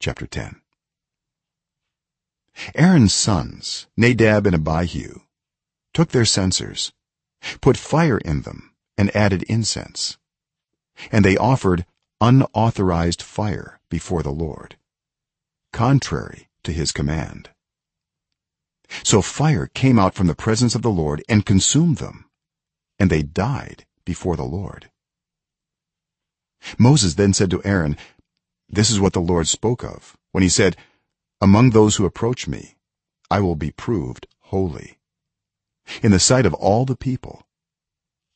chapter 10 aaron's sons nadab and abihu took their censers put fire in them and added incense. And they offered unauthorized fire before the lord contrary to his command. So fire came out from the presence of the lord and consumed them and they died before the lord. Moses then said to aaron this is what the lord spoke of when he said among those who approach me i will be proved holy. In the sight of all the people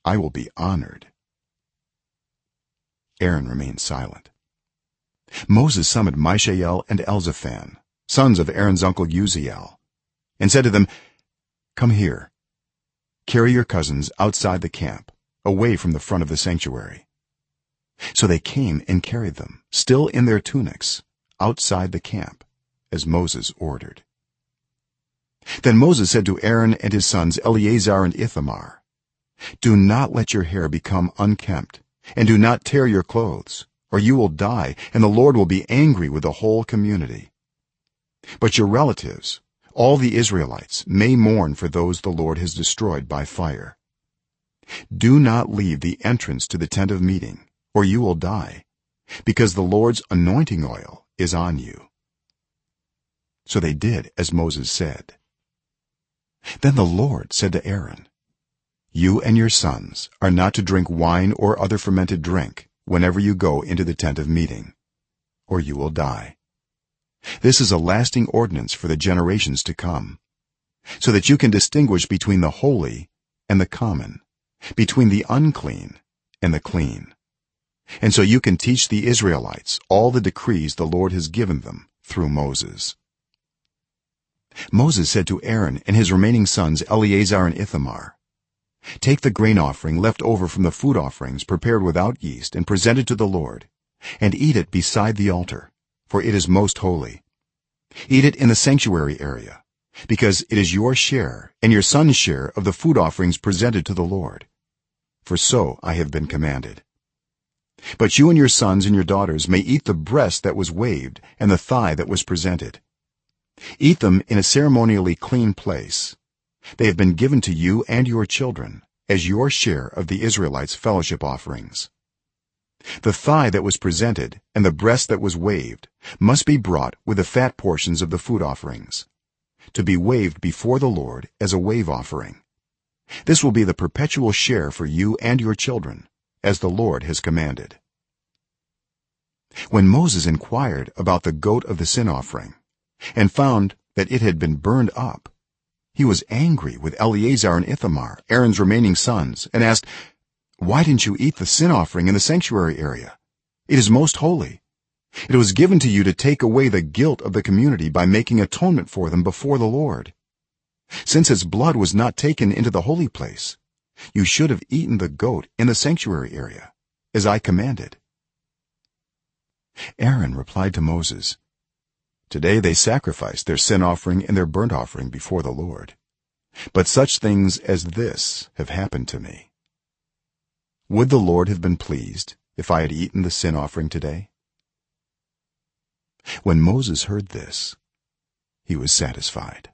i will be honored. Aaron remained silent. Moses summoned mishael and elzaphan sons of aaron's uncle uzziel and said to them come here. Carry your cousins outside the camp away from the front of the sanctuary so they came and carried them still in their tunics outside the camp as moses ordered. Then moses said to aaron and his sons eleazar and ithamar do not let your hair become unkempt and do not tear your clothes or you will die and the lord will be angry with the whole community. But your relatives all the israelites may mourn for those the lord has destroyed by fire. Do not leave the entrance to the tent of meeting or you will die because the lord's anointing oil is on you. So they did as moses said. Then the lord said to aaron you and your sons are not to drink wine or other fermented drink whenever you go into the tent of meeting or you will die. This is a lasting ordinance for the generations to come so that you can distinguish between the holy and the common between the unclean and the clean and so you can teach the israelites all the decrees the lord has given them through moses. Moses said to aaron and his remaining sons eleazar and ithamar take the grain offering left over from the food offerings prepared without yeast and presented to the lord and eat it beside the altar for it is most holy. Eat it in the sanctuary area because it is your share and your son's share of the food offerings presented to the lord. For so i have been commanded but you and your sons and your daughters may eat the breast that was waved and the thigh that was presented. Eat them in a ceremonially clean place. They have been given to you and your children as your share of the israelites fellowship offerings. The thigh that was presented and the breast that was waved must be brought with the fat portions of the food offerings to be waved before the lord as a wave offering. This will be the perpetual share for you and your children as the lord has commanded. When moses inquired about the goat of the sin offering and found that it had been burned up he was angry with eleazar and ithamar aaron's remaining sons and asked why didn't you eat the sin offering in the sanctuary area? It is most holy. It was given to you to take away the guilt of the community by making atonement for them before the lord. Since its blood was not taken into the holy place you should have eaten the goat in the sanctuary area as i commanded. Aaron replied to moses today they sacrificed their sin offering and their burnt offering before the lord. But such things as this have happened to me. Would the lord have been pleased if i had eaten the sin offering today? When moses heard this he was satisfied